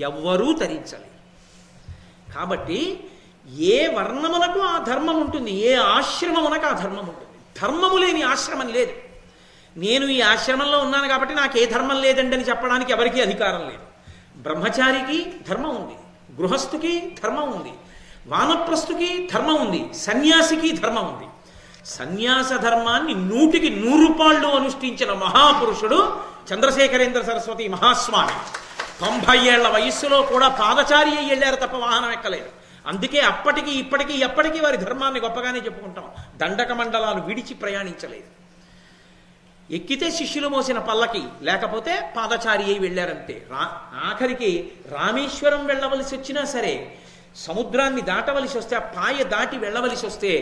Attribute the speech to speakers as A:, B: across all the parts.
A: ఎవ్వరూ తరించలేరు కాబట్టి ఏ వర్ణమునకు ఆ ధర్మం ఉంటుంది ఏ ఆశ్రమమునకు ఆ ధర్మం ఉంటుంది. ధర్మము లేని ఆశ్రమం లేదు. నేను ఈ ఆశ్రమంలో ఉన్నాను కాబట్టి నాకు ఏ ధర్మం లేదండి అని చెప్పడానికి ఎవరికీ అధికారం లేదు. బ్రహ్మచారికి ధర్మం ఉంది గృహస్థుకి ధర్మం ఉంది వానప్రస్థుకి ధర్మం ఉంది సన్యాసికి ధర్మం ఉంది. సన్యాస ధర్మాన్ని నూటికి నూరు పాళ్ళు అనుష్ఠించిన మహాపురుషుడు చంద్రశేఖరేంద్ర సరస్వతి మహాస్వామి. తొంభై ఏళ్ళ వయస్సులో కూడా పాదచారి అయ్యి వెళ్ళారు తప్ప వాహనం ఎక్కలేదు. అందుకే అప్పటికి ఇప్పటికీ ఎప్పటికీ వారి ధర్మాన్ని గొప్పగానే చెప్పుకుంటాం. దండక మండలాలు విడిచి ప్రయాణించలేదు. ఎక్కితే శిష్యులు మోసిన పల్లకి లేకపోతే పాదచారి అయి వెళ్ళారంతే. రా ఆఖరికి రామేశ్వరం వెళ్ళవలసి వచ్చినా సరే సముద్రాన్ని దాటవలసి వస్తే ఆ పాయ దాటి వెళ్ళవలసి వస్తే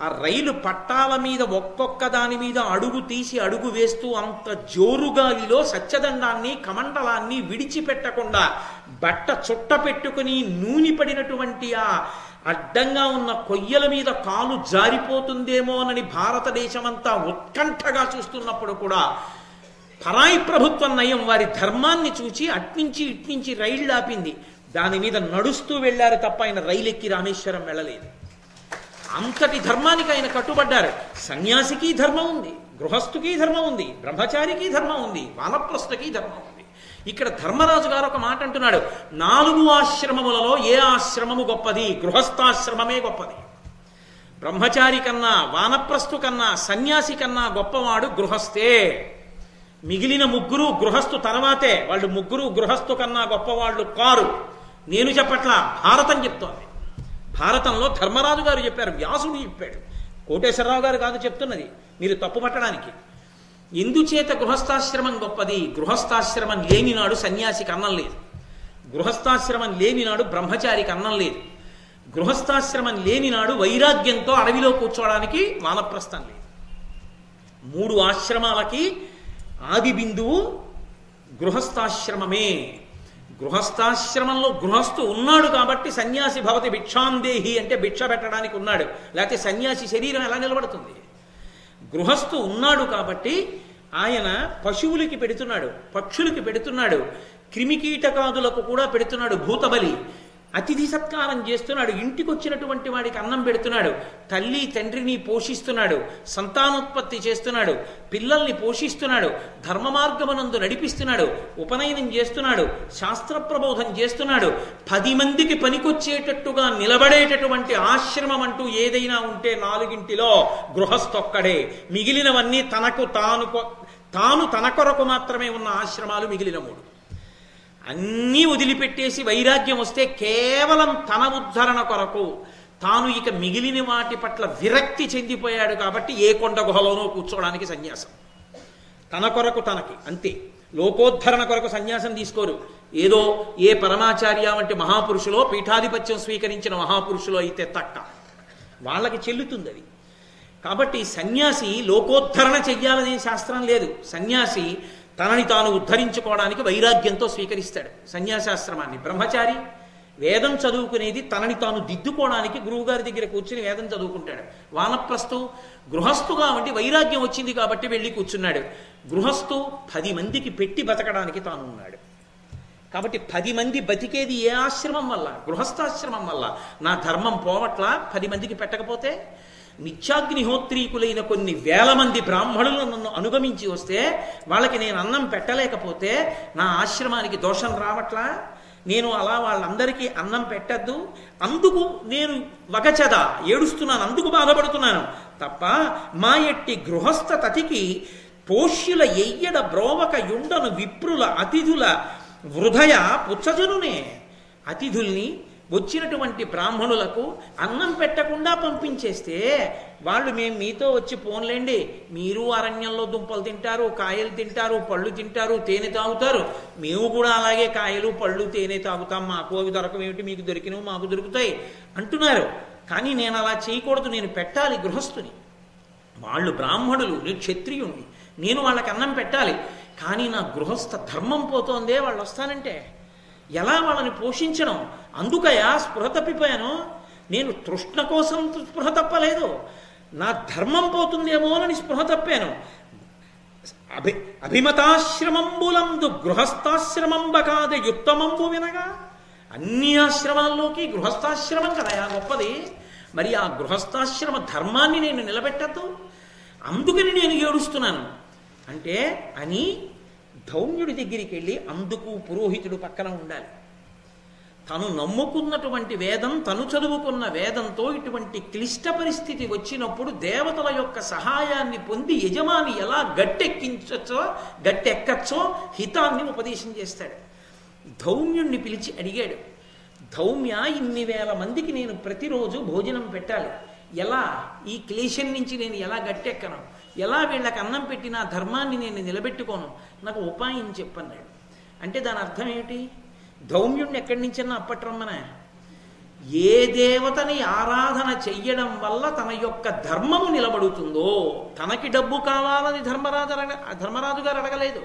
A: ఆ రైలు పట్టాల మీద ఒక్కొక్క దాని మీద అడుగు తీసి అడుగు వేస్తూ అంత జోరుగాలిలో సత్యదండాన్ని కమండలాన్ని విడిచిపెట్టకుండా బట్ట చుట్ట పెట్టుకుని నూనె పడినటువంటి ఆ అడ్డంగా ఉన్న కొయ్యల మీద కాలు జారిపోతుందేమోనని భారతదేశమంతా ఉత్కంఠగా చూస్తున్నప్పుడు కూడా పరాయి ప్రభుత్వం నయం వారి ధర్మాన్ని చూచి అట్నుంచి ఇట్నుంచి రైళ్ళు ఆపింది దాని మీద నడుస్తూ వెళ్ళారు తప్ప ఆయన రైలు ఎక్కి రామేశ్వరం వెళ్ళలేదు. అంతటి ధర్మానికి ఆయన కట్టుబడ్డారు. సన్యాసికి ధర్మం ఉంది గృహస్థుకి ధర్మం ఉంది బ్రహ్మచారికి ధర్మం ఉంది వానప్రస్థకి ధర్మం ఉంది. ఇక్కడ ధర్మరాజు గారు ఒక మాట అంటున్నాడు నాలుగు ఆశ్రమములలో ఏ ఆశ్రమము గొప్పది? గృహస్థాశ్రమమే గొప్పది. బ్రహ్మచారి కన్నా వానప్రస్థు కన్నా సన్యాసి కన్నా గొప్పవాడు గృహస్థే. మిగిలిన ముగ్గురు గృహస్థు తర్వాతే వాళ్ళు ముగ్గురు గృహస్థు కన్నా గొప్పవాళ్ళు కారు. నేను చెప్పట్లా? భారతం చెప్తోంది. భారతంలో ధర్మరాజు గారు చెప్పారు వ్యాసుడు చెప్పాడు. కోటేశ్వరరావు గారు కాదు చెప్తున్నది మీరు తప్పు పట్టడానికి. ఎందుచేత గృహస్థాశ్రమం గొప్పది. గృహస్థాశ్రమం లేనినాడు సన్యాసికి అన్నం లేదు. గృహస్థాశ్రమం లేనినాడు బ్రహ్మచారికి అన్నం లేదు. గృహస్థాశ్రమం లేనినాడు వైరాగ్యంతో అడవిలో కూర్చోవడానికి వానప్రస్థం లేదు. మూడు ఆశ్రమాలకి ఆది బిందువు గృహస్థాశ్రమమే. గృహస్థాశ్రమంలో గృహస్థు ఉన్నాడు కాబట్టి సన్యాసి భవతి భిక్షాందేహి అంటే భిక్ష పెట్టడానికి ఉన్నాడు. లేకపోతే సన్యాసి శరీరం ఎలా నిలబడుతుంది? గృహస్థు ఉన్నాడు కాబట్టి ఆయన పశువులకి పెడుతున్నాడు పక్షులకి పెడుతున్నాడు క్రిమికీటకాదులకు కూడా పెడుతున్నాడు భూతబలి. అతిథి సత్కారం చేస్తున్నాడు. ఇంటికి వచ్చినటువంటి వాడికి అన్నం పెడుతున్నాడు. తల్లి తండ్రిని పోషిస్తున్నాడు. సంతానోత్పత్తి చేస్తున్నాడు. పిల్లల్ని పోషిస్తున్నాడు. ధర్మ మార్గమునందు నడిపిస్తున్నాడు. ఉపనయనం చేస్తున్నాడు. శాస్త్ర ప్రబోధం చేస్తున్నాడు. పది మందికి పనికొచ్చేటట్టుగా నిలబడేటటువంటి ఆశ్రమం అంటూ ఏదైనా ఉంటే నాలుగింటిలో గృహస్థొక్కడే. మిగిలినవన్నీ తనకు తాను కొ- తాను తన కొరకు మాత్రమే ఉన్న ఆశ్రమాలు మిగిలిన మూడు. అన్నీ వదిలిపెట్టేసి వైరాగ్యం వస్తే కేవలం తన ఉద్ధరణ కొరకు తాను ఇక మిగిలిన వాటి పట్ల విరక్తి చెందిపోయాడు కాబట్టి ఏ కొండ గుహలోనో కూర్చోవడానికి సన్యాసం. తన కొరకు తనకి అంతే. లోకోద్ధరణ కొరకు సన్యాసం తీసుకోరు. ఏదో ఏ పరమాచార్య వంటి మహాపురుషులో పీఠాధిపత్యం స్వీకరించిన మహాపురుషులో అయితే తక్క వాళ్ళకి చెల్లుతుంది అది. కాబట్టి సన్యాసి లోకోద్ధరణ చెయ్యాలనే శాస్త్రం లేదు. సన్యాసి తనని తాను ఉద్ధరించుకోవడానికి వైరాగ్యంతో స్వీకరిస్తాడు. సన్యాసాశ్రమాన్ని. బ్రహ్మచారి వేదం చదువుకునేది తనని తాను దిద్దుకోవడానికి గురువుగారి దగ్గర కూర్చుని వేదం చదువుకుంటాడు. వానప్రస్థు గృహస్థుగా ఉండి వైరాగ్యం వచ్చింది కాబట్టి వెళ్ళి కూర్చున్నాడు. గృహస్థు పది మందికి పెట్టి బతకడానికి తాను ఉన్నాడు. కాబట్టి పది మంది బతికేది ఏ ఆశ్రమం వల్ల? గృహస్థాశ్రమం వల్ల. నా ధర్మం పోవట్లా? పది మందికి పెట్టకపోతే? నిత్యాగ్నిహోత్రీకులైన కొన్ని వేల మంది బ్రాహ్మణులు నన్ను అనుగమించి వస్తే వాళ్ళకి నేను అన్నం పెట్టలేకపోతే నా ఆశ్రమానికి దోషం రావట్లా? నేను అలా వాళ్ళందరికీ అన్నం పెట్టద్దు. అందుకు నేను వగచద ఏడుస్తున్నాను అందుకు బాధపడుతున్నాను. తప్ప మా ఎట్టి గృహస్థ తతికి పోష్యుల ఎయ్యడ బ్రోవక యుండను విప్రుల అతిథుల వృధయ పుచ్చజనునే. అతిథుల్ని వచ్చినటువంటి బ్రాహ్మణులకు అన్నం పెట్టకుండా పంపించేస్తే వాళ్ళు మేము మీతో వచ్చి పోన్లేండి. మీరు అరణ్యంలో దుంపలు తింటారు కాయలు తింటారు పళ్ళు తింటారు తేనె తాగుతారు. మేము కూడా అలాగే కాయలు పళ్ళు తేనె తాగుతాం. మాకు అవి దొరకమేమిటి మీకు దొరికినవి మాకు దొరుకుతాయి అంటున్నారు. కానీ నేను అలా చేయకూడదు నేను పెట్టాలి గృహస్థుని. వాళ్ళు బ్రాహ్మణులు నేను క్షత్రియుణ్ణి. నేను వాళ్ళకి అన్నం పెట్టాలి. కానీ నా గృహస్థ ధర్మం పోతోందే వాళ్ళు వస్తానంటే. ఎలా వాళ్ళని పోషించడం అందుకయా స్పృహ తప్పిపోయాను? నేను తృష్ణ కోసం స్పృహ తప్పలేదు. నా ధర్మం పోతుందేమోనని స్పృహ తప్పాను. అభి అభిమతాశ్రమంబులందు గృహస్థాశ్రమంబ కాదే యుత్తమంబు వినగా అన్ని ఆశ్రమాల్లోకి గృహస్థాశ్రమం కదా గొప్పది. మరి ఆ గృహస్థాశ్రమ ధర్మాన్ని నేను నిలబెట్టద్దు? అందుకని నేను ఏడుస్తున్నాను. అంటే అని ధౌమ్యుడి దగ్గరికి వెళ్ళి అందుకు పురోహితుడు పక్కన ఉండాలి. తను నమ్ముకున్నటువంటి వేదం తను చదువుకున్న వేదంతో ఇటువంటి క్లిష్ట పరిస్థితి వచ్చినప్పుడు దేవతల యొక్క సహాయాన్ని పొంది యజమాని ఎలా గట్టెక్కించచ్చో గట్టెక్కచ్చో హితాన్ని ఉపదేశం చేస్తాడు. ధౌమ్యుణ్ణి పిలిచి అడిగాడు ధౌమ్య ఇన్ని వేల మందికి నేను ప్రతిరోజు భోజనం పెట్టాలి. ఎలా? ఈ క్లేశం నుంచి నేను ఎలా గట్టెక్కను? ఎలా వీళ్ళకి అన్నం పెట్టినా ధర్మాన్ని నేను నిలబెట్టుకోను? నాకు ఉపాయం చెప్పన్నాడు. అంటే దాని అర్థం ఏమిటి? ధౌమ్యుణ్ణి ఎక్కడి నుంచన్నా అప్పట్రమ్మన. ఏ దేవతని ఆరాధన చెయ్యడం వల్ల తన యొక్క ధర్మము నిలబడుతుందో తనకి డబ్బు కావాలని ధర్మరాజు అడగ ధర్మరాజు గారు అడగలేదు.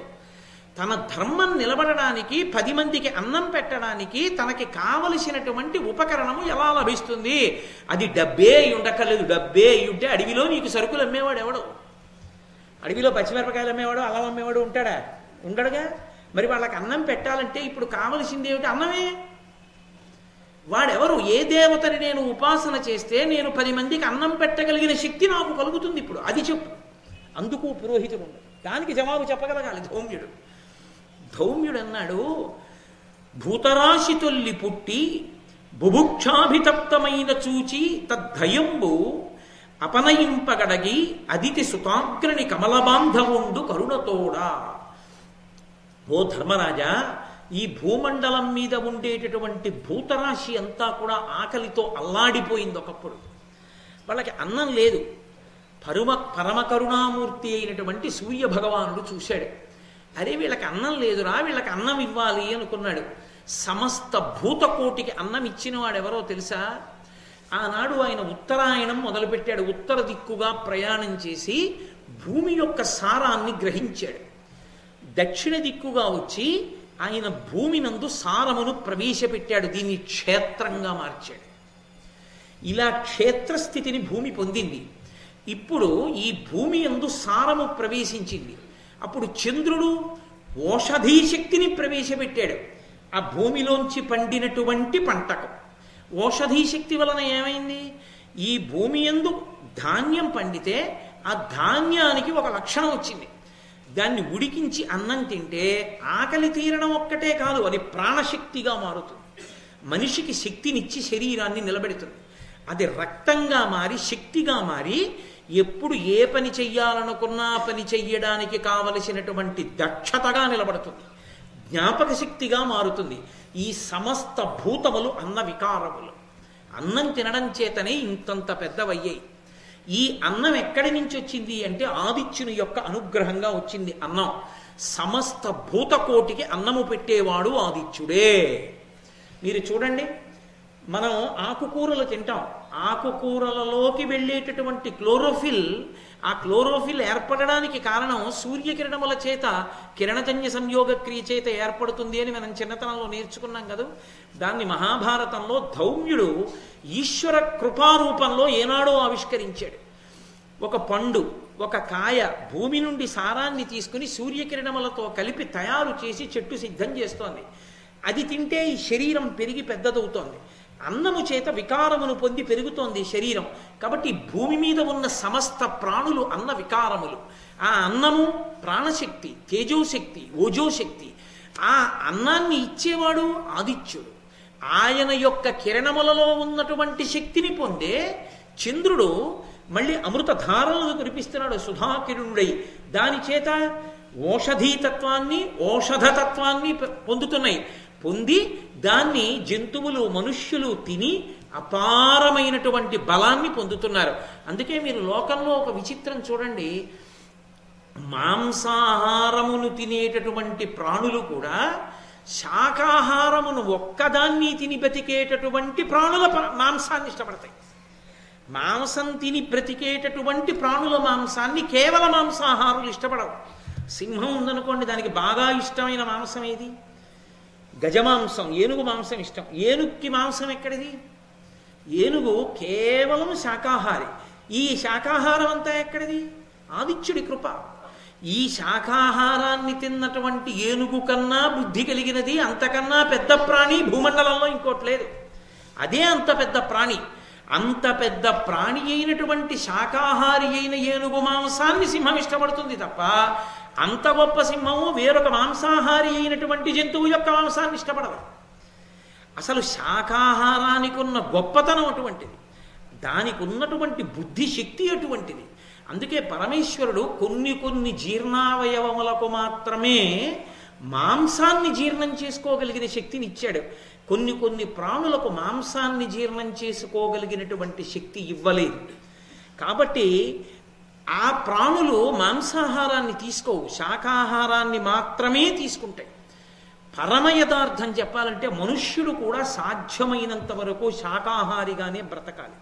A: తన ధర్మం నిలబడడానికి పది మందికి అన్నం పెట్టడానికి తనకి కావలసినటువంటి ఉపకరణము ఎలా లభిస్తుంది? అది డబ్బే అయి ఉండక్కర్లేదు. డబ్బే అయి ఉంటే అడవిలో నీకు సరుకులు అమ్మేవాడు ఎవడు? అడవిలో పచ్చిమిరపకాయలు అమ్మేవాడు అల్లం అమ్మేవాడు ఉంటాడా? ఉండడుగా. మరి వాళ్ళకి అన్నం పెట్టాలంటే ఇప్పుడు కావలసింది ఏమిటి? అన్నమే. వాడెవరు? ఏ దేవతని నేను ఉపాసన చేస్తే నేను పది మందికి అన్నం పెట్టగలిగిన శక్తి నాకు కలుగుతుంది ఇప్పుడు. అది చెప్పు. అందుకు పురోహితుడు దానికి జవాబు చెప్పగలగాలి ధౌమ్యుడు. ధౌమ్యుడు అన్నాడు భూతరాశి తొల్లి పుట్టి బుభుక్షాభితప్తమైన చూచి తద్ధయంబు అపనయింపగడగి అదితి సుతాగ్రని కమలబాంధవుండు కరుణతోడా. ఓ ధర్మరాజా ఈ భూమండలం మీద ఉండేటటువంటి భూతరాశి అంతా కూడా ఆకలితో అల్లాడిపోయింది ఒకప్పుడు. వాళ్ళకి అన్నం లేదు. పరమ పరమ కరుణామూర్తి అయినటువంటి సూర్య భగవానుడు చూశాడు. అరే వీళ్ళకి అన్నం లేదురా వీళ్ళకి అన్నం ఇవ్వాలి అనుకున్నాడు. సమస్త భూతకోటికి అన్నం ఇచ్చిన వాడెవరో తెలుసా? ఆనాడు ఆయన ఉత్తరాయణం మొదలుపెట్టాడు. ఉత్తర దిక్కుగా ప్రయాణం చేసి భూమి యొక్క సారాన్ని గ్రహించాడు. దక్షిణ దిక్కుగా వచ్చి ఆయన భూమినందు సారమును ప్రవేశపెట్టాడు. దీన్ని క్షేత్రంగా మార్చాడు. ఇలా క్షేత్రస్థితిని భూమి పొందింది. ఇప్పుడు ఈ భూమి ఎందు సారము ప్రవేశించింది. అప్పుడు చంద్రుడు ఓషధీ శక్తిని ప్రవేశపెట్టాడు. ఆ భూమిలోంచి పండినటువంటి పంటకు. ఓషధీ శక్తి వలన ఏమైంది? ఈ భూమి ఎందు ధాన్యం పండితే ఆ ధాన్యానికి ఒక లక్షణం వచ్చింది. దాన్ని ఉడికించి అన్నం తింటే ఆకలి తీరడం ఒక్కటే కాదు అది ప్రాణశక్తిగా మారుతుంది. మనిషికి శక్తినిచ్చి శరీరాన్ని నిలబెడుతుంది. అది రక్తంగా మారి శక్తిగా మారి ఎప్పుడు ఏ పని చెయ్యాలనుకున్నా పని చెయ్యడానికి కావలసినటువంటి దక్షతగా నిలబడుతుంది. జ్ఞాపక శక్తిగా మారుతుంది. ఈ సమస్త భూతములు అన్న వికారములు. అన్నం తినడం చేతనే ఇంతంత పెద్దవయ్యాయి. ఈ అన్నం ఎక్కడి నుంచి వచ్చింది అంటే ఆదిత్యుని యొక్క అనుగ్రహంగా వచ్చింది అన్నం. సమస్త భూతకోటికి అన్నము పెట్టేవాడు ఆదిత్యుడే. మీరు చూడండి మనం ఆకుకూరలు తింటాం. ఆకుకూరలలోకి వెళ్ళేటటువంటి క్లోరోఫిల్ ఆ క్లోరోఫిల్ ఏర్పడడానికి కారణం సూర్యకిరణముల చేత కిరణజన్య సంయోగ క్రియ చేత ఏర్పడుతుంది అని మనం చిన్నతనంలో నేర్చుకున్నాం కదా. దాన్ని మహాభారతంలో ధౌమ్యుడు ఈశ్వర కృపారూపంలో ఏనాడో ఆవిష్కరించాడు. ఒక పండు ఒక కాయ భూమి నుండి సారాన్ని తీసుకుని సూర్యకిరణములతో కలిపి తయారు చేసి చెట్టు సిద్ధం చేస్తోంది. అది తింటే ఈ శరీరం పెరిగి పెద్దదవుతోంది. అన్నము చేత వికారమును పొంది పెరుగుతోంది శరీరం. కాబట్టి భూమి మీద ఉన్న సమస్త ప్రాణులు అన్న వికారములు. ఆ అన్నము ప్రాణశక్తి తేజోశక్తి ఓజోశక్తి. ఆ అన్నాన్ని ఇచ్చేవాడు ఆదిత్యుడు. ఆయన యొక్క కిరణములలో ఉన్నటువంటి శక్తిని పొందే చంద్రుడు మళ్ళీ అమృత ధారలను కురిపిస్తున్నాడు సుధాకిరణుడై దాని చేత ఓషధీతత్వాన్ని ఓషధతత్వాన్ని పొందుతున్నాయి. పొంది దాన్ని జంతువులు మనుష్యులు తిని అపారమైనటువంటి బలాన్ని పొందుతున్నారు. అందుకే మీరు లోకంలో ఒక విచిత్రం చూడండి. మాంసాహారమును తినేటటువంటి ప్రాణులు కూడా శాకాహారమును ఒక్కదాన్ని తిని బ్రతికేటటువంటి ప్రాణుల మాంసాన్ని ఇష్టపడతాయి. మాంసం తిని బ్రతికేటటువంటి ప్రాణుల మాంసాన్ని కేవల మాంసాహారులు ఇష్టపడవు సింహం ఉందనుకోండి దానికి బాగా ఇష్టమైన మాంసం ఏది? గజమాంసం ఏనుగు మాంసం ఇష్టం. ఏనుగుకి మాంసం ఎక్కడిది? ఏనుగు కేవలం శాకాహారి. ఈ శాకాహారం అంతా ఎక్కడిది? ఆదిత్యుడి కృప. ఈ శాకాహారాన్ని తిన్నటువంటి ఏనుగు కన్నా బుద్ధి కలిగినది అంతకన్నా పెద్ద ప్రాణి భూమండలంలో ఇంకోటి లేదు. అదే అంత పెద్ద ప్రాణి. అంత పెద్ద ప్రాణి అయినటువంటి శాకాహారి అయిన ఏనుగు మాంసాన్ని సింహం ఇష్టపడుతుంది తప్ప అంత గొప్ప సింహము వేరొక మాంసాహారి అయినటువంటి జంతువు యొక్క మాంసాన్ని ఇష్టపడదు. అసలు శాకాహారానికి ఉన్న గొప్పతనం అటువంటిది. దానికి ఉన్నటువంటి బుద్ధి శక్తి అటువంటిది. అందుకే పరమేశ్వరుడు కొన్ని కొన్ని జీర్ణావయవములకు మాత్రమే మాంసాన్ని జీర్ణం చేసుకోగలిగిన శక్తిని ఇచ్చాడు. కొన్ని కొన్ని ప్రాణులకు మాంసాన్ని జీర్ణం చేసుకోగలిగినటువంటి శక్తి ఇవ్వలేదు. కాబట్టి ఆ ప్రాణులు మాంసాహారాన్ని తీసుకోవు శాకాహారాన్ని మాత్రమే తీసుకుంటాయి. పరమ యథార్థం చెప్పాలంటే మనుష్యుడు కూడా సాధ్యమైనంత వరకు శాకాహారిగానే బ్రతకాలి.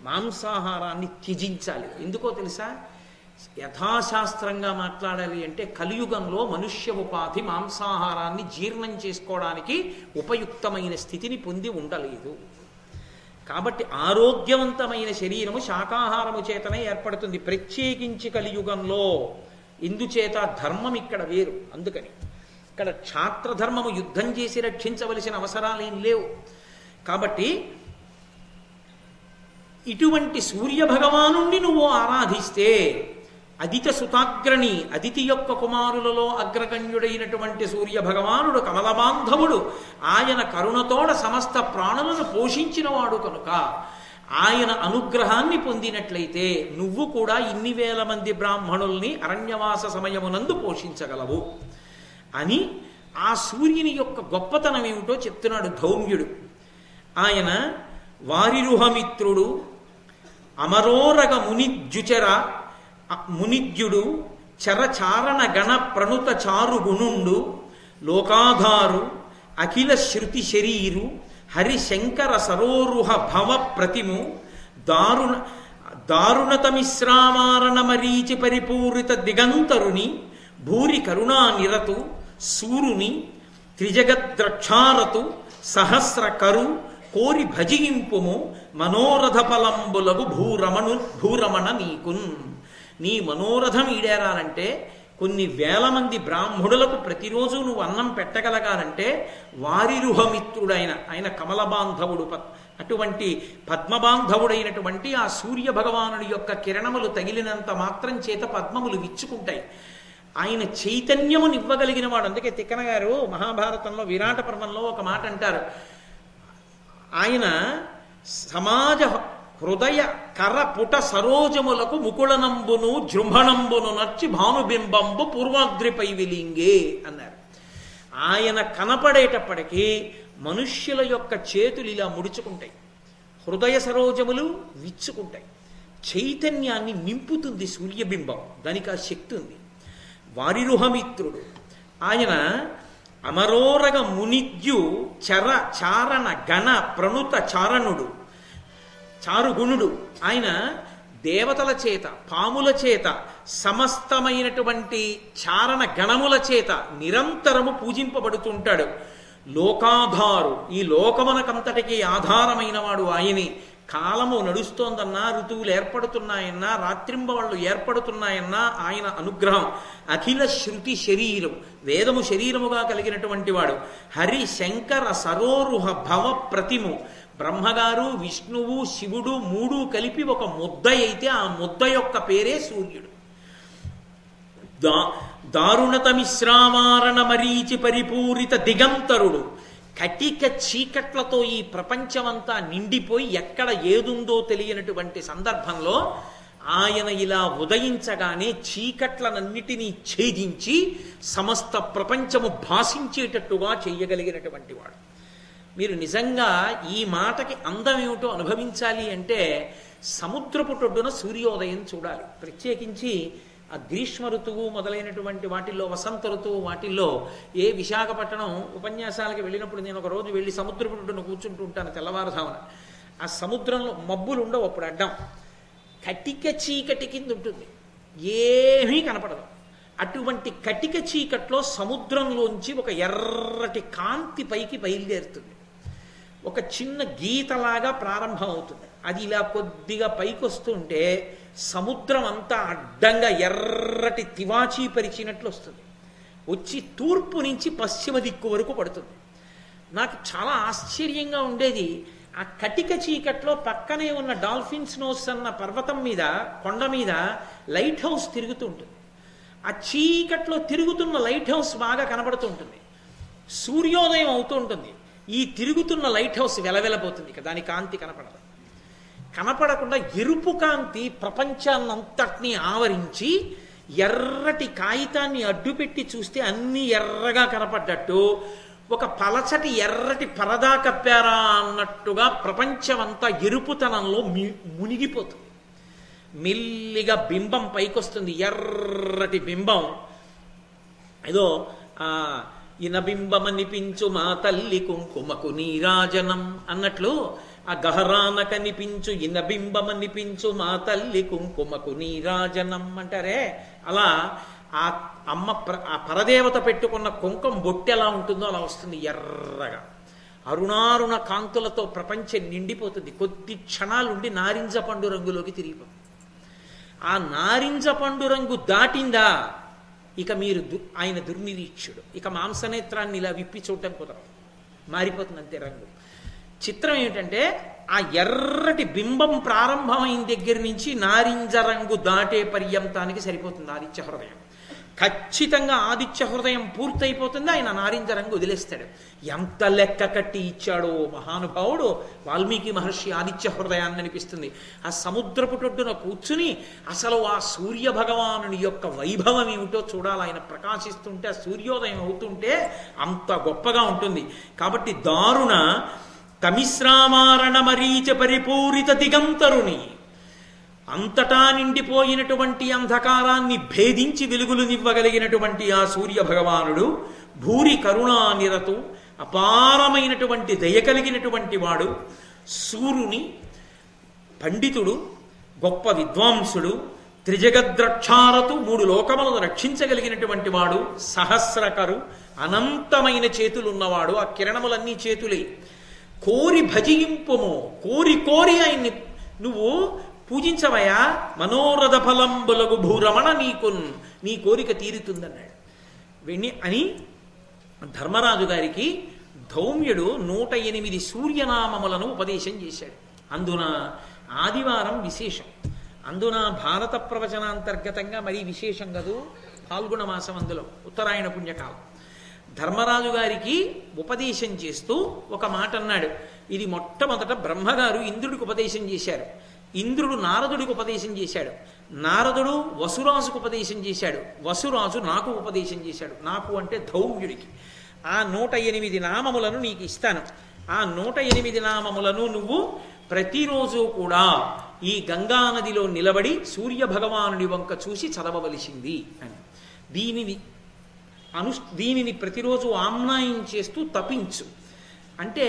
A: మాంసాహారాన్ని త్యజించాలి. ఎందుకో తెలుసా? యథాశాస్త్రంగా మాట్లాడాలి అంటే కలియుగంలో మనుష్య ఉపాధి మాంసాహారాన్ని జీర్ణం చేసుకోవడానికి ఉపయుక్తమైన స్థితిని పొంది ఉండలేదు. కాబట్టి ఆరోగ్యవంతమైన శరీరము శాకాహారము చేతనే ఏర్పడుతుంది. ప్రత్యేకించి కలియుగంలో. ఇందుచేత ధర్మం ఇక్కడ వేరు. అందుకని ఇక్కడ క్షాత్రధర్మము యుద్ధం చేసి రక్షించవలసిన అవసరాలేం లేవు. కాబట్టి ఇటువంటి సూర్య భగవానుణ్ణి నువ్వు ఆరాధిస్తే అదిత సుతాగ్రణి అదితి యొక్క కుమారులలో అగ్రగణ్యుడైనటువంటి సూర్య భగవానుడు కమలబాంధవుడు. ఆయన కరుణతోడ సమస్త ప్రాణులను పోషించినవాడు కనుక ఆయన అనుగ్రహాన్ని పొందినట్లయితే నువ్వు కూడా ఇన్ని వేల మంది బ్రాహ్మణుల్ని అరణ్యవాస సమయమునందు పోషించగలవు. అని ఆ సూర్యుని యొక్క గొప్పతనం ఏమిటో చెప్తున్నాడు ధౌమ్యుడు. ఆయన వారిరుహమిత్రుడు అమరోరగ మునిద్యుచర మునిజ్యుడు చరచారణ గణ ప్రణుత చారు గుణుండు లోకాధారు అఖిల శృతి శరీరు హరిశంకర సరోరుహ భవ ప్రతిము దారుణ దారుణతమిశ్రామారణ మరీచి పరిపూరిత దిగంతరుని భూరి కరుణా నిరతు సూరుని త్రిజగద్రక్షారతు సహస్ర కరు కోరి భజింపుము మనోరథ ఫలంబులగు భూరమణు భూరమణ నీకున్ నీ మనోరథం ఈడేరాలంటే కొన్ని వేల మంది బ్రాహ్మణులకు ప్రతిరోజు నువ్వు అన్నం పెట్టగలగాలంటే వారిరుహమిత్రుడైన ఆయన కమలబాంధవుడు అటువంటి పద్మబాంధవుడైనటువంటి ఆ సూర్య భగవానుడి యొక్క కిరణములు తగిలినంత మాత్రం చేత పద్మములు విచ్చుకుంటాయి. ఆయన చైతన్యమునివ్వగలిగిన వాడు. అందుకే తిక్కన గారు మహాభారతంలో విరాట పర్వంలో ఒక మాట అంటారు. ఆయన సమాజ హృదయ కర పుట సరోజములకు ముకుళనంబును జృంభణంబును నచ్చి భానుబింబంబు పూర్వాద్రిపై విలింగే అన్నారు. ఆయన కనపడేటప్పటికీ మనుష్యుల యొక్క చేతులు ఇలా ముడుచుకుంటాయి. హృదయ సరోజములు విచ్చుకుంటాయి. చైతన్యాన్ని నింపుతుంది సూర్యబింబం. దానికి ఆ శక్తి ఉంది. వారిరుహమిత్రుడు. ఆయన అమరోరగ మునిద్యు చర చారణ గణ ప్రణుత చారణుడు. చారుగుణుడు. ఆయన దేవతల చేత పాముల చేత సమస్తమైనటువంటి చారణ గణముల చేత నిరంతరము పూజింపబడుతుంటాడు. లోకాధారు ఈ లోకమునకంతటికి ఆధారమైన వాడు ఆయనే. కాలము నడుస్తోందన్నా ఋతువులు ఏర్పడుతున్నాయన్నా రాత్రింబవళ్ళు ఏర్పడుతున్నాయన్నా ఆయన అనుగ్రహం. అఖిల శృతి శరీరం వేదము శరీరముగా కలిగినటువంటి వాడు. హరి శంకర సరోరుహ భవ ప్రతిము. బ్రహ్మగారు విష్ణువు శివుడు మూడు కలిపి ఒక ముద్ద అయితే ఆ ముద్ద యొక్క పేరే సూర్యుడు. దా దారుణతమిశ్రామారణ మరీచి పరిపూరిత దిగంతరుడు. కటిక చీకట్లతో ఈ ప్రపంచమంతా నిండిపోయి ఎక్కడ ఏదుందో తెలియనటువంటి సందర్భంలో ఆయన ఇలా ఉదయించగానే చీకట్లనన్నిటినీ ఛేదించి సమస్త ప్రపంచము భాషించేటట్టుగా చేయగలిగినటువంటి వాడు. మీరు నిజంగా ఈ మాటకి అందం ఏమిటో అనుభవించాలి అంటే సముద్రపుటొడ్డున సూర్యోదయం చూడాలి. ప్రత్యేకించి ఆ గ్రీష్మ ఋతువు మొదలైనటువంటి వాటిల్లో వసంత ఋతువు వాటిల్లో ఏ విశాఖపట్నం ఉపన్యాసాలకి వెళ్ళినప్పుడు నేను ఒక రోజు వెళ్ళి సముద్రపుటొడ్డున కూర్చుంటూ ఉంటాను తెల్లవారుధామన ఆ సముద్రంలో మబ్బులు ఉండవు అప్పుడు అడ్డం. కటిక చీకటి కింద ఉంటుంది. ఏమీ కనపడదు. అటువంటి కటిక చీకట్లో సముద్రంలోంచి ఒక ఎర్రటి కాంతి పైకి బయలుదేరుతుంది. ఒక చిన్న గీతలాగా ప్రారంభం అవుతుంది అది ఇలా కొద్దిగా పైకి వస్తుంటే సముద్రం అంతా అడ్డంగా ఎర్రటి తివాచీ పరిచినట్లు వస్తుంది. వచ్చి తూర్పు నుంచి పశ్చిమ దిక్కు వరకు పడుతుంది. నాకు చాలా ఆశ్చర్యంగా ఉండేది ఆ కటిక చీకట్లో పక్కనే ఉన్న డాల్ఫిన్స్ నోస్ అన్న పర్వతం మీద కొండ మీద లైట్ హౌస్ తిరుగుతూ ఉంటుంది. ఆ చీకట్లో తిరుగుతున్న లైట్ హౌస్ బాగా కనబడుతూ ఉంటుంది. సూర్యోదయం అవుతూ ఉంటుంది. ఈ తిరుగుతున్న లైట్ హౌస్ వెలవెలబోతుంది ఇక. దాని కాంతి కనపడదు. కనపడకుండా ఎరుపు కాంతి ప్రపంచాన్నంతటినీ ఆవరించి ఎర్రటి కాగితాన్ని అడ్డుపెట్టి చూస్తే అన్ని ఎర్రగా కనపడ్డట్టు. ఒక పలచటి ఎర్రటి పరదా కప్పారా అన్నట్టుగా ప్రపంచమంతా ఎరుపుతనంలో మునిగిపోతుంది. మెల్లిగా బింబం పైకొస్తుంది. ఎర్రటి బింబం. ఏదో ఇనబింబమనిపించు మా తల్లి కుంకుమకు నీరాజనం అన్నట్లు ఆ గహరాన కనిపించు ఇనబింబమనిపించు మా తల్లి కుంకుమకు నీరాజనం అంటారే? అలా ఆ అమ్మ ప్ర- ఆ పరదేవత పెట్టుకున్న కుంకుమ బొట్టె ఎలా ఉంటుందో అలా వస్తుంది ఎర్రగా. అరుణారుణ కాంతులతో ప్రపంచం నిండిపోతుంది. కొద్ది క్షణాలుండి నారింజ పండు రంగులోకి తిరిగిపోతుంది ఆ నారింజ పండు రంగు దాటిందా? ఇక మీరు ఆయన దుర్నిరీక్షుడు. ఇక మాంసనేత్రాన్ని ఇలా విప్పి చూడటం కుదరదు. మారిపోతుంది అంతే రంగు. చిత్రం ఏమిటంటే ఆ ఎర్రటి బింబం ప్రారంభమైన దగ్గర నుంచి నారింజ రంగు దాటే పర్యంతానికి సరిపోతుంది ఆదిత్య హృదయం. ఖచ్చితంగా ఆదిత్య హృదయం పూర్తయిపోతుంది. ఆయన నారింజ రంగు వదిలేస్తాడు. ఎంత లెక్క కట్టి ఇచ్చాడో మహానుభావుడు వాల్మీకి మహర్షి ఆదిత్య హృదయాన్ని అనిపిస్తుంది. ఆ సముద్రపు టొడ్డున కూర్చుని అసలు ఆ సూర్య భగవానుని యొక్క వైభవం ఏమిటో చూడాలి. ఆయన ప్రకాశిస్తుంటే సూర్యోదయం అవుతుంటే అంత గొప్పగా ఉంటుంది. కాబట్టి దారుణ తమిశ్రామారణ మరీచ పరిపూరిత దిగంతరుని అంతటా నిండిపోయినటువంటి అంధకారాన్ని భేదించి వెలుగులు నివ్వగలిగినటువంటి ఆ సూర్య భగవానుడు భూరి కరుణానిరతు అపారమైనటువంటి దయ కలిగినటువంటి వాడు సూర్యుని పండితుడు గొప్ప విద్వాంసుడు త్రిజగద్రక్షారతు మూడు లోకములను రక్షించగలిగినటువంటి వాడు సహస్రకరు అనంతమైన చేతులు ఉన్నవాడు ఆ కిరణములన్నీ చేతులే. కోరి భజింపుము కోరి కోరి ఆయన్ని నువ్వు పూజించవయా? మనోరథ ఫలంబులకు భూరమణ నీకున్ నీ కోరిక తీరుతుందన్నాడు. వెన్ని అని ధర్మరాజు గారికి ధౌమ్యుడు నూట ఎనిమిది సూర్యనామములను ఉపదేశం చేశాడు. అందున ఆదివారం విశేషం. అందున భారత ప్రవచనాంతర్గతంగా మరీ విశేషం కదూ? పాల్గొన మాసం అందులో ఉత్తరాయణ పుణ్యకాలం. ధర్మరాజు గారికి ఉపదేశం చేస్తూ ఒక మాట అన్నాడు ఇది మొట్టమొదట బ్రహ్మగారు ఇంద్రుడికి ఉపదేశం చేశారు. ఇంద్రుడు నారదుడికి ఉపదేశం చేశాడు. నారదుడు వసురాజుకు ఉపదేశం చేశాడు. వసురాజు నాకు ఉపదేశం చేశాడు. నాకు అంటే ధౌవ్యుడికి ఆ నూట ఎనిమిది నామములను నీకు ఇస్తాను. ఆ నూట ఎనిమిది నామములను నువ్వు ప్రతిరోజు కూడా ఈ గంగా నదిలో నిలబడి సూర్య భగవానుడి వంక చూసి చదవవలసింది అని. దీనిని అను దీనిని ప్రతిరోజు ఆమ్నాయం చేస్తూ తపించు. అంటే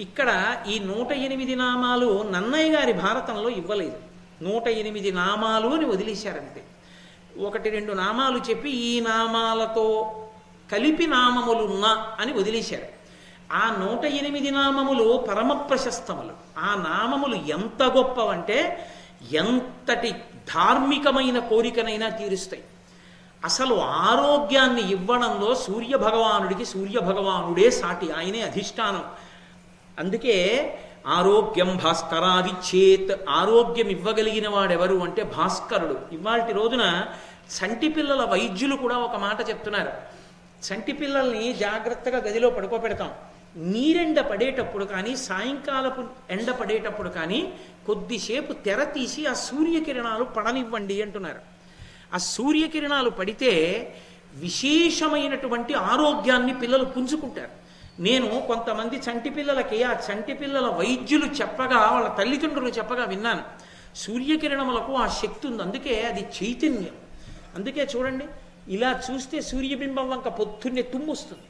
A: ఇక్కడ ఈ నూట ఎనిమిది నామాలు నన్నయ్య గారి భారతంలో ఇవ్వలేదు. నూట ఎనిమిది నామాలు అని వదిలేశారంతే. ఒకటి రెండు నామాలు చెప్పి ఈ నామాలతో కలిపి నామములున్నా అని వదిలేశారు. ఆ నూట ఎనిమిది నామములు పరమ ప్రశస్తములు. ఆ నామములు ఎంత గొప్పవంటే ఎంతటి ధార్మికమైన కోరికనైనా తీరుస్తాయి. అసలు ఆరోగ్యాన్ని ఇవ్వడంలో సూర్య భగవానుడికి సూర్య భగవానుడే సాటి. ఆయనే అధిష్టానం. అందుకే ఆరోగ్యం భాస్కరాది చేత్ ఆరోగ్యం ఇవ్వగలిగిన వాడెవరు అంటే భాస్కరుడు. ఇవాటి రోజున సంటి పిల్లల వైద్యులు కూడా ఒక మాట చెప్తున్నారు. సంటి పిల్లల్ని జాగ్రత్తగా గదిలో పడుకోబెడతాం. నీరెండ పడేటప్పుడు కానీ సాయంకాలపు ఎండ పడేటప్పుడు కానీ కొద్దిసేపు తెర తీసి ఆ సూర్యకిరణాలు పడనివ్వండి అంటున్నారు. ఆ సూర్యకిరణాలు పడితే విశేషమైనటువంటి ఆరోగ్యాన్ని పిల్లలు పుంజుకుంటారు. నేను కొంతమంది చంటి పిల్లలకి ఆ చంటి పిల్లల వైద్యులు చెప్పగా వాళ్ళ తల్లిదండ్రులు చెప్పగా విన్నాను. సూర్యకిరణములకు ఆ శక్తి ఉంది. అందుకే అది చైతన్యం. అందుకే చూడండి ఇలా చూస్తే సూర్యబింబం వంక పొద్దున్నే తుమ్మొస్తుంది.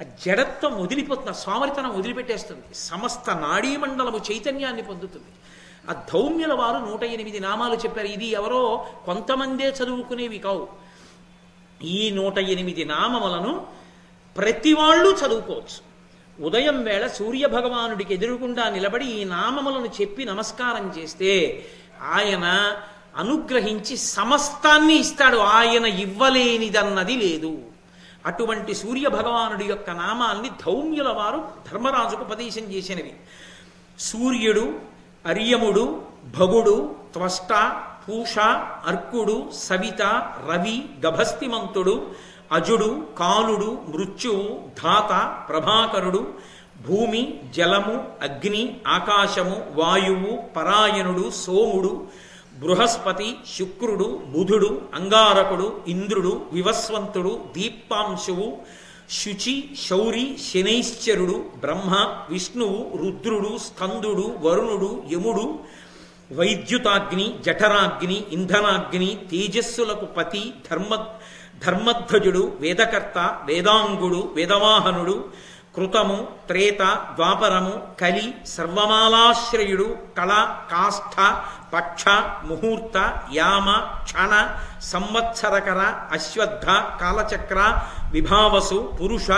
A: ఆ జడత్వం వదిలిపోతుంది ఆ సోమరితనం వదిలిపెట్టేస్తుంది. సమస్త నాడీమండలము చైతన్యాన్ని పొందుతుంది. ఆ ధౌమ్యుల వారు నూట ఎనిమిది నామాలు చెప్పారు. ఇది ఎవరో కొంతమందే చదువుకునేవి కావు. ఈ నూట ఎనిమిది నామములను ప్రతి వాళ్ళు చదువుకోవచ్చు. ఉదయం వేళ సూర్య భగవానుడికి ఎదురుగుండా నిలబడి ఈ నామములను చెప్పి నమస్కారం చేస్తే ఆయన అనుగ్రహించి సమస్తాన్ని ఇస్తాడు. ఆయన ఇవ్వలేనిదన్నది లేదు. అటువంటి సూర్య భగవానుడి యొక్క నామాల్ని ధౌమ్యుల వారు ధర్మరాజుకు ఉపదేశం చేసినవి. సూర్యుడు అర్యముడు భగుడు త్వష్ట పూష అర్కుడు సవిత రవి గభస్తిమంతుడు అజుడు కాలుడు మృత్యువు ధాత ప్రభాకరుడు భూమి జలము అగ్ని ఆకాశము వాయువు పరాయణుడు సోముడు బృహస్పతి శుక్రుడు బుధుడు అంగారకుడు ఇంద్రుడు వివస్వంతుడు దీపాంశువు శుచి శౌరి శనైశ్చరుడు బ్రహ్మ విష్ణువు రుద్రుడు స్కందుడు వరుణుడు యముడు వైద్యుతాగ్ని జఠరాగ్ని ఇంధనాగ్ని తేజస్సులకు పతి ధర్మ ధర్మధ్వజుడు వేదకర్త వేదాంగుడు వేదవాహనుడు కృతము త్రేత ద్వాపరము కలి సర్వమాలాశ్రయుడు కళ కాష్ఠ పక్ష ముహూర్త యామ క్షణ సంవత్సరకర అశ్వద్ధ కాలచక్ర విభావసు పురుష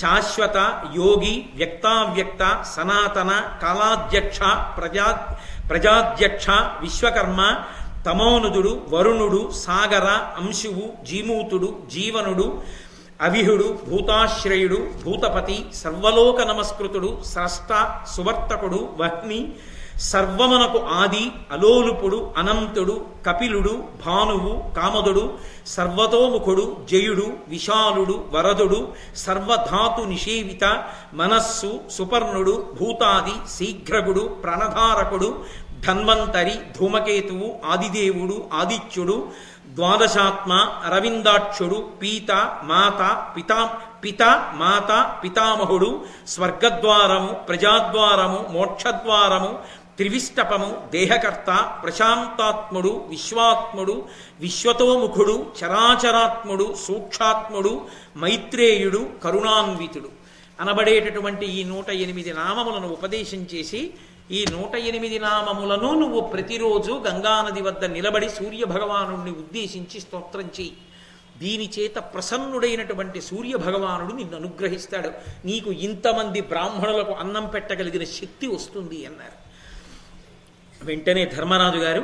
A: శాశ్వత యోగి వ్యక్తావ్యక్త సనాతన కాలాధ్యక్ష ప్రజా ప్రజాధ్యక్ష విశ్వకర్మ తమోనుదుడు వరుణుడు సాగర అంశువు జీమూతుడు జీవనుడు అవిహుడు భూతాశ్రయుడు భూతపతి సర్వలోక నమస్కృతుడు స్రష్ట సువర్తకుడు వహ్ని సర్వమునకు ఆది అలోలుపుడు అనంతుడు కపిలుడు భానువు కామదుడు సర్వతోముఖుడు జయుడు విశాలుడు వరదుడు సర్వధాతు నిషేవిత మనస్సు సుపర్ణుడు భూతాది శీఘ్రగుడు ప్రణధారకుడు ధన్వంతరి ధూమకేతువు ఆదిదేవుడు ఆదిత్యుడు ద్వాదశాత్మ అరవిందాక్షుడు పీత మాత పితా పిత మాత పితామహుడు స్వర్గద్వారము ప్రజాద్వారము మోక్షద్వారము త్రివిష్టపము దేహకర్త ప్రశాంతాత్ముడు విశ్వాత్ముడు విశ్వతోముఖుడు చరాచరాత్ముడు సూక్షాత్ముడు మైత్రేయుడు కరుణాన్వితుడు. అనబడేటటువంటి ఈ నూట ఎనిమిది నామములను ఉపదేశం చేసి ఈ నూట ఎనిమిది నామములను నువ్వు ప్రతిరోజు గంగానది వద్ద నిలబడి సూర్య భగవానుడిని ఉద్దేశించి స్తోత్రం చేయి. దీని చేత ప్రసన్నుడైనటువంటి సూర్య భగవానుడు నిన్ను అనుగ్రహిస్తాడు. నీకు ఇంతమంది బ్రాహ్మణులకు అన్నం పెట్టగలిగిన శక్తి వస్తుంది అన్నారు. వెంటనే ధర్మరాజు గారు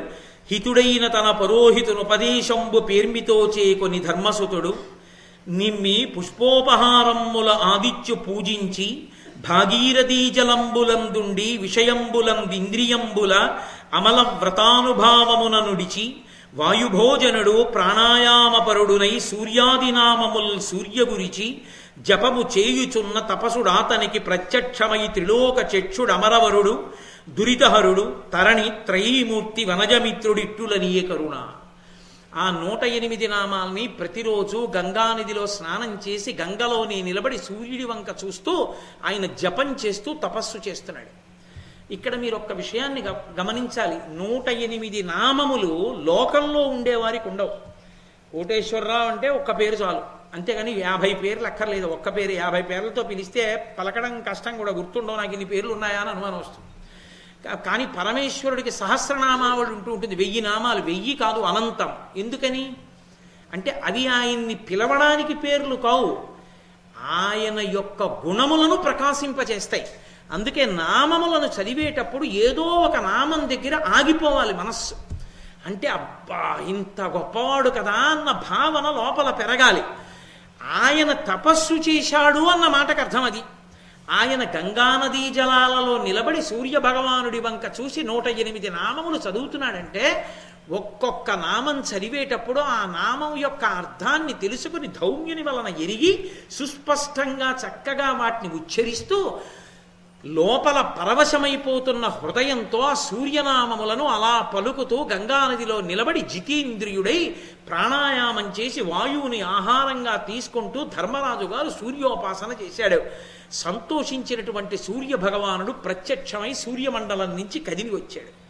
A: హితుడైన తన పరోహితునుపదేశంబు పేర్మితో చేకొని ధర్మసుతుడు నిమ్మి పుష్పోపహారమ్ముల ఆదిత్యు పూజించి భాగీరథీ జలంబులందుండి విషయంబులందింద్రియంబుల అమల వ్రతానుభావమున నుడిచి వాయుభోజనుడు ప్రాణాయామపరుడునై సూర్యాదినామముల్ సూర్యగురిచి జపము చేయుచున్న తపసుడాతనికి ప్రత్యక్షమై త్రిలోక చక్షుడమరవరుడు దురితహరుడు తరణి త్రయీమూర్తి వనజమిత్రుడిట్టులనియే కరుణ. ఆ నూట ఎనిమిది నామాల్ని ప్రతిరోజు గంగానదిలో స్నానం చేసి గంగలోని నిలబడి సూర్యుడి వంక చూస్తూ ఆయన జపం చేస్తూ తపస్సు చేస్తున్నాడు. ఇక్కడ మీరు ఒక్క విషయాన్ని గ- గమనించాలి. నూట ఎనిమిది నామములు లోకంలో ఉండేవారికి ఉండవు. కోటేశ్వరరావు అంటే ఒక్క పేరు చాలు. అంతేగాని యాభై పేర్లు అక్కర్లేదు. ఒక్క పేరు యాభై పేర్లతో పిలిస్తే పలకడం కష్టం కూడా గుర్తుండవు. నాకు ఇన్ని పేర్లు ఉన్నాయా అని అనుమానం వస్తుంది. కానీ పరమేశ్వరుడికి సహస్రనామావళి ఉంటూ ఉంటుంది. వెయ్యి నామాలు. వెయ్యి కాదు అనంతం. ఎందుకని? అంటే అవి ఆయన్ని పిలవడానికి పేర్లు కావు. ఆయన యొక్క గుణములను ప్రకాశింపచేస్తాయి. అందుకే నామములను చదివేటప్పుడు ఏదో ఒక నామం దగ్గర ఆగిపోవాలి మనస్సు. అంటే అబ్బా ఇంత గొప్పవాడు కదా అన్న భావన లోపల పెరగాలి. ఆయన తపస్సు చేశాడు అన్న మాటకు అర్థం అది. ఆయన గంగానదీ జలాలలో నిలబడి సూర్య భగవానుడి వంక చూసి నూట ఎనిమిది నామములు చదువుతున్నాడంటే ఒక్కొక్క నామం చదివేటప్పుడు ఆ నామం యొక్క అర్థాన్ని తెలుసుకుని ధౌమ్యుని వలన ఎరిగి సుస్పష్టంగా చక్కగా వాటిని ఉచ్చరిస్తూ లోపల పరవశమైపోతున్న హృదయంతో ఆ సూర్యనామములను అలా పలుకుతూ గంగానదిలో నిలబడి జితేంద్రియుడై ప్రాణాయామం చేసి వాయువుని ఆహారంగా తీసుకుంటూ ధర్మరాజు గారు సూర్యోపాసన చేశాడు. సంతోషించినటువంటి సూర్య భగవానుడు ప్రత్యక్షమై సూర్యమండలం నుంచి కదిలి వచ్చాడు.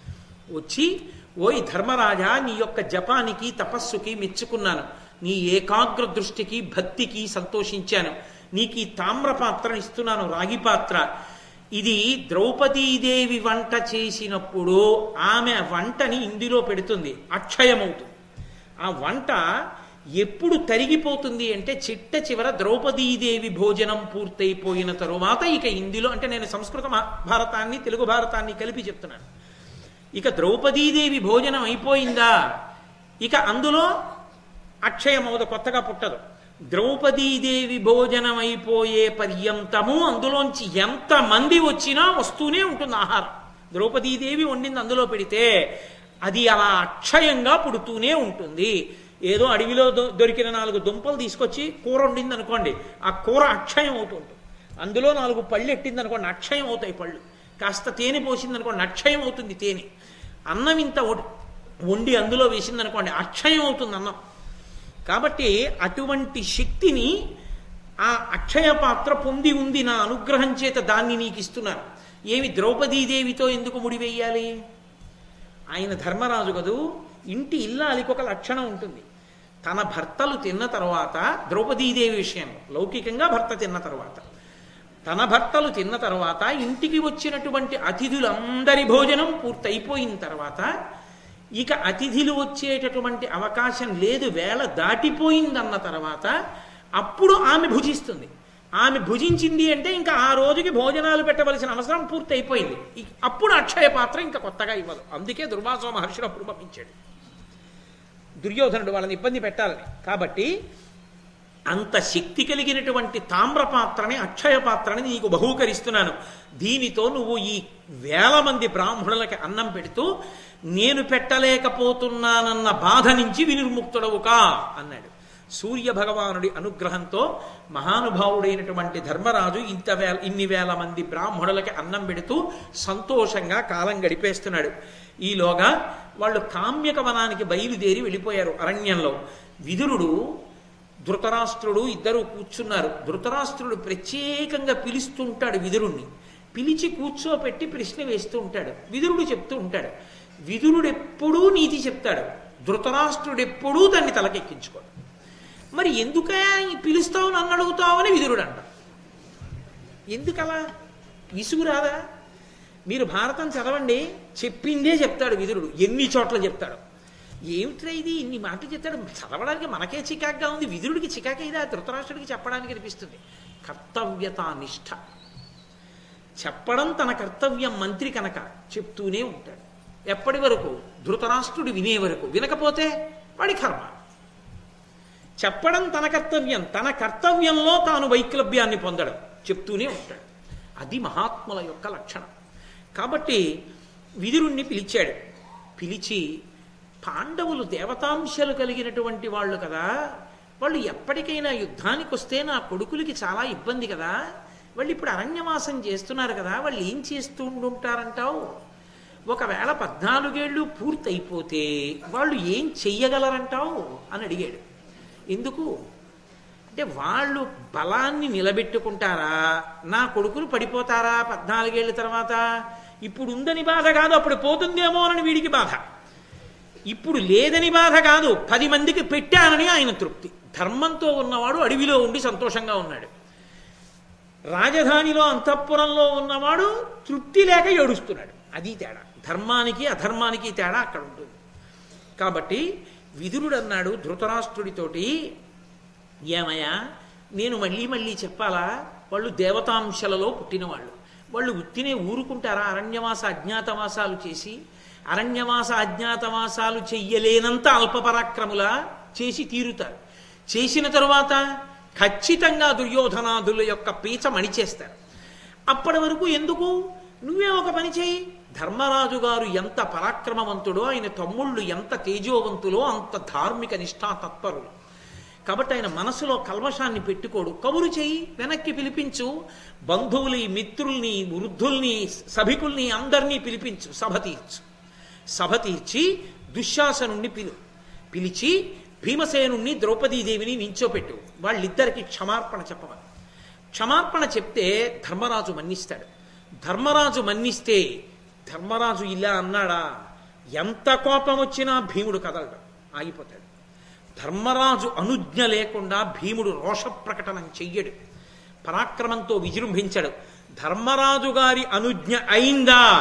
A: వచ్చి ఓయ్ ధర్మరాజా నీ యొక్క జపానికి తపస్సుకి మెచ్చుకున్నాను. నీ ఏకాగ్ర దృష్టికి భక్తికి సంతోషించాను. నీకు ఈ తామ్రపాత్రను ఇస్తున్నాను రాగి పాత్ర ఇది ద్రౌపదీదేవి వంట చేసినప్పుడు ఆమె వంటని ఇందులో పెడుతుంది. అక్షయమవుతుంది. ఆ వంట ఎప్పుడు తరిగిపోతుంది అంటే చిట్ట చివర ద్రౌపదీదేవి భోజనం పూర్తయిపోయిన తరువాత ఇక ఇందులో అంటే నేను సంస్కృత భారతాన్ని తెలుగు భారతాన్ని కలిపి చెప్తున్నాను. ఇక ద్రౌపదీదేవి భోజనం అయిపోయిందా? ఇక అందులో అక్షయమవుద కొత్తగా పుట్టదు. ద్రౌపదీదేవి భోజనం అయిపోయే పర్యంతము అందులోంచి ఎంత మంది వచ్చినా వస్తూనే ఉంటుంది ఆహారం. ద్రౌపదీదేవి వండింది అందులో పెడితే అది అలా అక్షయంగా పుడుతూనే ఉంటుంది. ఏదో అడవిలో దొ- దొరికిన నాలుగు దుంపలు తీసుకొచ్చి కూర వండింది అనుకోండి ఆ కూర అక్షయం అవుతుంటుంది. అందులో నాలుగు పళ్ళు ఎట్టింది అనుకోండి అక్షయం అవుతాయి పళ్ళు. కాస్త తేనె పోసింది అనుకోండి అక్షయం అవుతుంది తేనె. అన్నం ఇంత వండి అందులో వేసింది అనుకోండి అక్షయం అవుతుంది అన్నం. కాబట్టి అటువంటి శక్తిని ఆ అక్షయ పాత్ర పొంది ఉంది నా అనుగ్రహం చేత దాన్ని నీకు ఇస్తున్నాను ఏమి ద్రౌపదీదేవితో ఎందుకు ముడివేయాలి ఆయన ధర్మరాజు కదూ ఇంటి ఇల్లాలికి ఒక లక్షణం ఉంటుంది. తన భర్తలు తిన్న తర్వాత ద్రౌపదీదేవి విషయంలో లౌకికంగా భర్త తిన్న తర్వాత తన భర్తలు తిన్న తర్వాత ఇంటికి వచ్చినటువంటి అతిథులందరి భోజనం పూర్తయిపోయిన తర్వాత ఇక అతిథులు వచ్చేటటువంటి అవకాశం లేదు వేళ దాటిపోయిందన్న తర్వాత అప్పుడు ఆమె భుజిస్తుంది. ఆమె భుజించింది అంటే ఇంకా ఆ రోజుకి భోజనాలు పెట్టవలసిన అవసరం పూర్తి అయిపోయింది అప్పుడు అక్షయ పాత్ర ఇంకా కొత్తగా ఇవ్వదు. అందుకే దుర్వాసో మహర్షులు అప్పుడు పంపించాడు. దుర్యోధనుడు వాళ్ళని ఇబ్బంది పెట్టాలని. కాబట్టి అంత శక్తి కలిగినటువంటి తామ్ర పాత్రని అక్షయ పాత్రని నీకు బహూకరిస్తున్నాను. దీనితో నువ్వు ఈ వేల మంది బ్రాహ్మణులకి అన్నం పెడుతూ నేను పెట్టలేకపోతున్నానన్న బాధ నుంచి వినిర్ముక్తుడవుకా అన్నాడు. సూర్య భగవానుడి అనుగ్రహంతో మహానుభావుడైనటువంటి ధర్మరాజు ఇంత వేల ఇన్ని వేల మంది బ్రాహ్మణులకి అన్నం పెడుతూ సంతోషంగా కాలం గడిపేస్తున్నాడు. ఈలోగా వాళ్ళు కామ్యక వనానికి బయలుదేరి వెళ్ళిపోయారు అరణ్యంలో. విదురుడు ధృతరాష్ట్రుడు ఇద్దరు కూర్చున్నారు. ధృతరాష్ట్రుడు ప్రత్యేకంగా పిలుస్తుంటాడు విదురుణ్ణి. పిలిచి కూర్చోపెట్టి ప్రశ్న వేస్తూ ఉంటాడు. విదురుడు చెప్తూ ఉంటాడు. విదురుడు ఎప్పుడూ నీతి చెప్తాడు. ధృతరాష్ట్రుడు ఎప్పుడూ దాన్ని తలకెక్కించుకోడు. మరి ఎందుకే పిలుస్తావు నన్ను అడుగుతావని విదురుడు అంట ఎందుకలా? ఇసుగు రాదా? మీరు భారతం చదవండి. చెప్పిందే చెప్తాడు విదురుడు. ఎన్ని చోట్ల చెప్తాడు? ఏమిట్రా ఇది? ఇన్ని మాటలు చెప్తాడు చదవడానికి మనకే చికాక్గా ఉంది. విధుడికి చికాకైదా ధృతరాష్ట్రుడికి చెప్పడానికి అనిపిస్తుంది. కర్తవ్యతా నిష్ఠ చెప్పడం తన కర్తవ్యం మంత్రి కనుక చెప్తూనే ఉంటాడు. ఎప్పటి వరకు? ధృతరాష్ట్రుడు వినే వరకు. వినకపోతే వాడి కర్మ. చెప్పడం తన కర్తవ్యం. తన కర్తవ్యంలో తాను వైక్లభ్యాన్ని పొందడం. చెప్తూనే ఉంటాడు. అది మహాత్ముల యొక్క లక్షణం. కాబట్టి విదురుణ్ణి పిలిచాడు. పిలిచి పాండవులు దేవతాంశాలు కలిగినటువంటి వాళ్ళు కదా. వాళ్ళు ఎప్పటికైనా యుద్ధానికి వస్తే నా కొడుకులకి చాలా ఇబ్బంది కదా. వాళ్ళు ఇప్పుడు అరణ్యవాసం చేస్తున్నారు కదా. వాళ్ళు ఏం చేస్తూ ఉండుంటారంటావు? ఒకవేళ పద్నాలుగేళ్ళు పూర్తయిపోతే వాళ్ళు ఏం చెయ్యగలరంటావు? అని అడిగాడు. ఎందుకు? అంటే వాళ్ళు బలాన్ని నిలబెట్టుకుంటారా? నా కొడుకులు పడిపోతారా పద్నాలుగేళ్ళ తర్వాత? ఇప్పుడు ఉందని బాధ కాదు అప్పుడు పోతుందేమో అని వీడికి బాధ. ఇప్పుడు లేదని బాధ కాదు. పది మందికి పెట్టానని ఆయన తృప్తి. ధర్మంతో ఉన్నవాడు అడవిలో ఉండి సంతోషంగా ఉన్నాడు. రాజధానిలో అంతఃపురంలో ఉన్నవాడు తృప్తి లేక ఏడుస్తున్నాడు. అది తేడా. ధర్మానికి అధర్మానికి తేడా అక్కడ ఉంటుంది. కాబట్టి విదురుడు అన్నాడు ధృతరాష్ట్రుడితోటి ఏమయ్యా నేను మళ్ళీ మళ్ళీ చెప్పాలా? వాళ్ళు దేవతాంశలలో పుట్టినవాళ్ళు. వాళ్ళు ఉత్తినే ఊరుకుంటారా? అరణ్యవాస అజ్ఞాతవాసాలు చేసి అరణ్యవాస అజ్ఞాతవాసాలు చెయ్యలేనంత అల్పపరాక్రముల చేసి తీరుతారు. చేసిన తరువాత ఖచ్చితంగా దుర్యోధనాదుల యొక్క పీచ మణిచేస్తారు. అప్పటి వరకు ఎందుకు? నువ్వే ఒక పని చేయి ధర్మరాజు గారు ఎంత పరాక్రమవంతుడో ఆయన తమ్ముళ్ళు ఎంత తేజోవంతులో అంత ధార్మిక నిష్ఠా తత్పరులు. కాబట్టి ఆయన మనసులో కల్మషాన్ని పెట్టుకోడు. కబురు చేయి వెనక్కి పిలిపించు. బంధువుల్ని మిత్రుల్ని వృద్ధుల్ని సభికుల్ని అందరినీ పిలిపించు సభ తీర్చు. సభ తీర్చి దుశ్శాసనుణ్ణి పిలు పిలిచి భీమసేనుణ్ణి ద్రౌపదీదేవిని నించోపెట్టు. వాళ్ళిద్దరికి క్షమార్పణ చెప్పవాలి క్షమార్పణ చెప్తే ధర్మరాజు మన్నిస్తాడు. ధర్మరాజు మన్నిస్తే ధర్మరాజు ఇలా అన్నాడా? ఎంత కోపం వచ్చినా భీముడు కదలడు ఆగిపోతాడు. ధర్మరాజు అనుజ్ఞ లేకుండా భీముడు రోష ప్రకటన చెయ్యడు. పరాక్రమంతో విజృంభించడు. ధర్మరాజు గారి అనుజ్ఞ అయిందా?